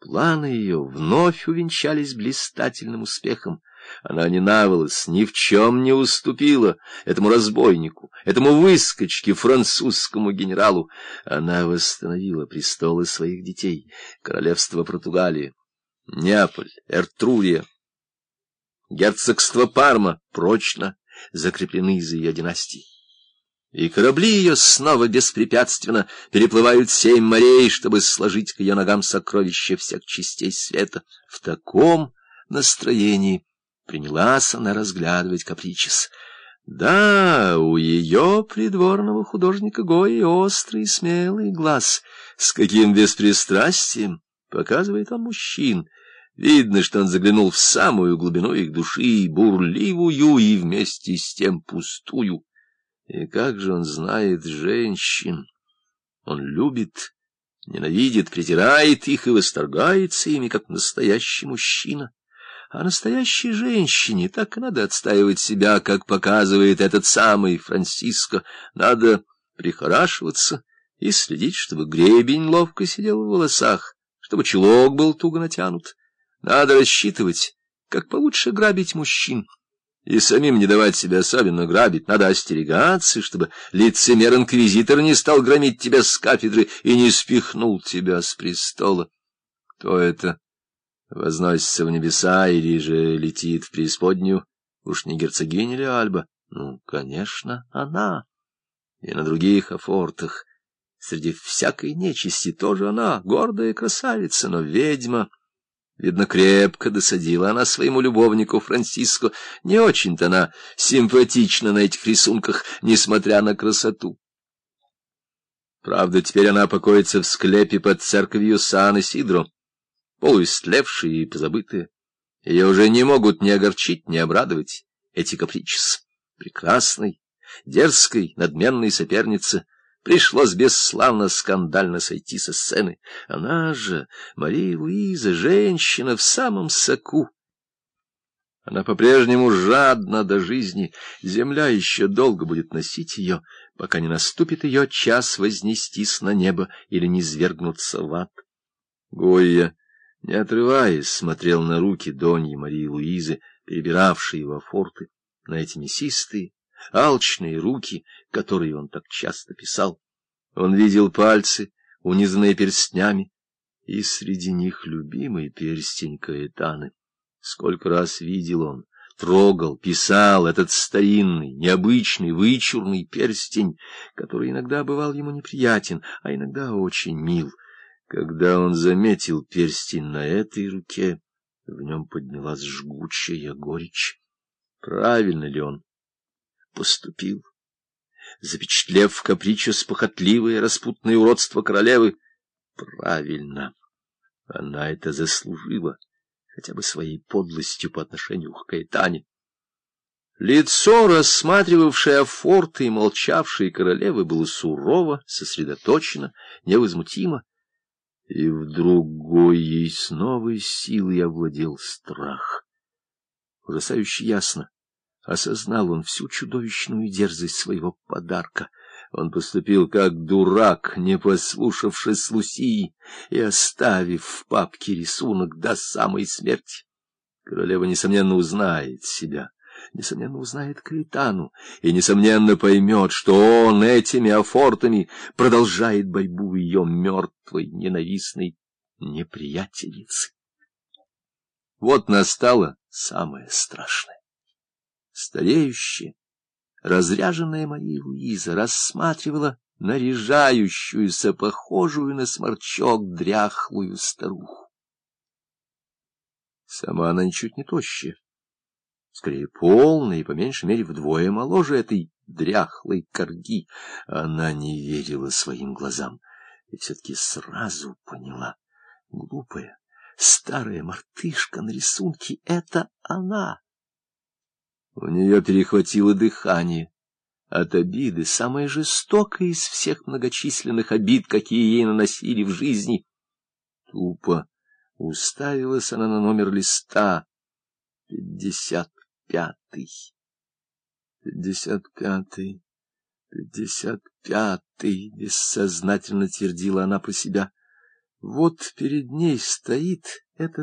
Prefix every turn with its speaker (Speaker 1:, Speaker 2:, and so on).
Speaker 1: Планы ее вновь увенчались блистательным успехом. Она не наволос, ни в чем не уступила этому разбойнику, этому выскочке, французскому генералу. Она восстановила престолы своих детей, королевство Португалии, Неаполь, Эртрурия, герцогство Парма прочно закреплены за ее династией и корабли ее снова беспрепятственно переплывают семь морей, чтобы сложить к ее ногам сокровища всех частей света. В таком настроении принялась она разглядывать капричес. Да, у ее придворного художника Гои острый смелый глаз, с каким беспристрастием показывает он мужчин. Видно, что он заглянул в самую глубину их души, бурливую и вместе с тем пустую. И как же он знает женщин! Он любит, ненавидит, притирает их и восторгается ими, как настоящий мужчина. А настоящей женщине так надо отстаивать себя, как показывает этот самый Франциско. Надо прихорашиваться и следить, чтобы гребень ловко сидел в волосах, чтобы чулок был туго натянут. Надо рассчитывать, как получше грабить мужчин и самим не давать себя особенно грабить. Надо остерегаться, чтобы лицемер-инквизитор не стал громить тебя с кафедры и не спихнул тебя с престола. Кто это? Возносится в небеса или же летит в преисподнюю? Уж не герцогиня ли Альба? Ну, конечно, она. И на других афортах, среди всякой нечисти, тоже она, гордая красавица, но ведьма — Видно, крепко досадила она своему любовнику Франциско. Не очень-то она симпатична на этих рисунках, несмотря на красоту. Правда, теперь она покоится в склепе под церковью Сан-Исидро, полуистлевшая и позабытая. Ее уже не могут ни огорчить, ни обрадовать эти капричес. Прекрасной, дерзкой, надменной соперницы — Пришлось бесславно скандально сойти со сцены. Она же, Мария Луиза, женщина в самом соку. Она по-прежнему жадна до жизни. Земля еще долго будет носить ее, пока не наступит ее час вознестись на небо или не свергнуться в ад. Гойя, не отрываясь, смотрел на руки Доньи Марии Луизы, перебиравшие его форты, на эти мясистые, алчные руки, которые он так часто писал. Он видел пальцы, унизанные перстнями, и среди них любимый перстень Каэтаны. Сколько раз видел он, трогал, писал этот старинный, необычный, вычурный перстень, который иногда бывал ему неприятен, а иногда очень мил. Когда он заметил перстень на этой руке, в нем поднялась жгучая горечь. Правильно ли он поступил, запечатлев в капричес похотливое распутное уродство королевы. Правильно, она это заслужила, хотя бы своей подлостью по отношению к Каэтане. Лицо, рассматривавшее форты и молчавшей королевы, было сурово, сосредоточено, невозмутимо. И вдруг ей с новой силой овладел страх. Ужасающе ясно Осознал он всю чудовищную дерзость своего подарка. Он поступил как дурак, не послушавшись Лусии и оставив в папке рисунок до самой смерти. Королева, несомненно, узнает себя, несомненно, узнает Каэтану и, несомненно, поймет, что он этими афортами продолжает борьбу ее мертвой, ненавистной неприятельницы. Вот настало самое страшное. Стареющая, разряженная Мария Луиза рассматривала наряжающуюся, похожую на сморчок, дряхлую старуху. Сама она ничуть не тощая, скорее полная и, по меньшей мере, вдвое моложе этой дряхлой корги. Она не верила своим глазам и все-таки сразу поняла. Глупая, старая мартышка на рисунке — это она. У нее перехватило дыхание от обиды, самой жестокой из всех многочисленных обид, какие ей наносили в жизни. Тупо уставилась она на номер листа. Пятьдесят пятый. Пятьдесят пятый. Пятьдесят пятый. Бессознательно твердила она про себя. Вот перед ней стоит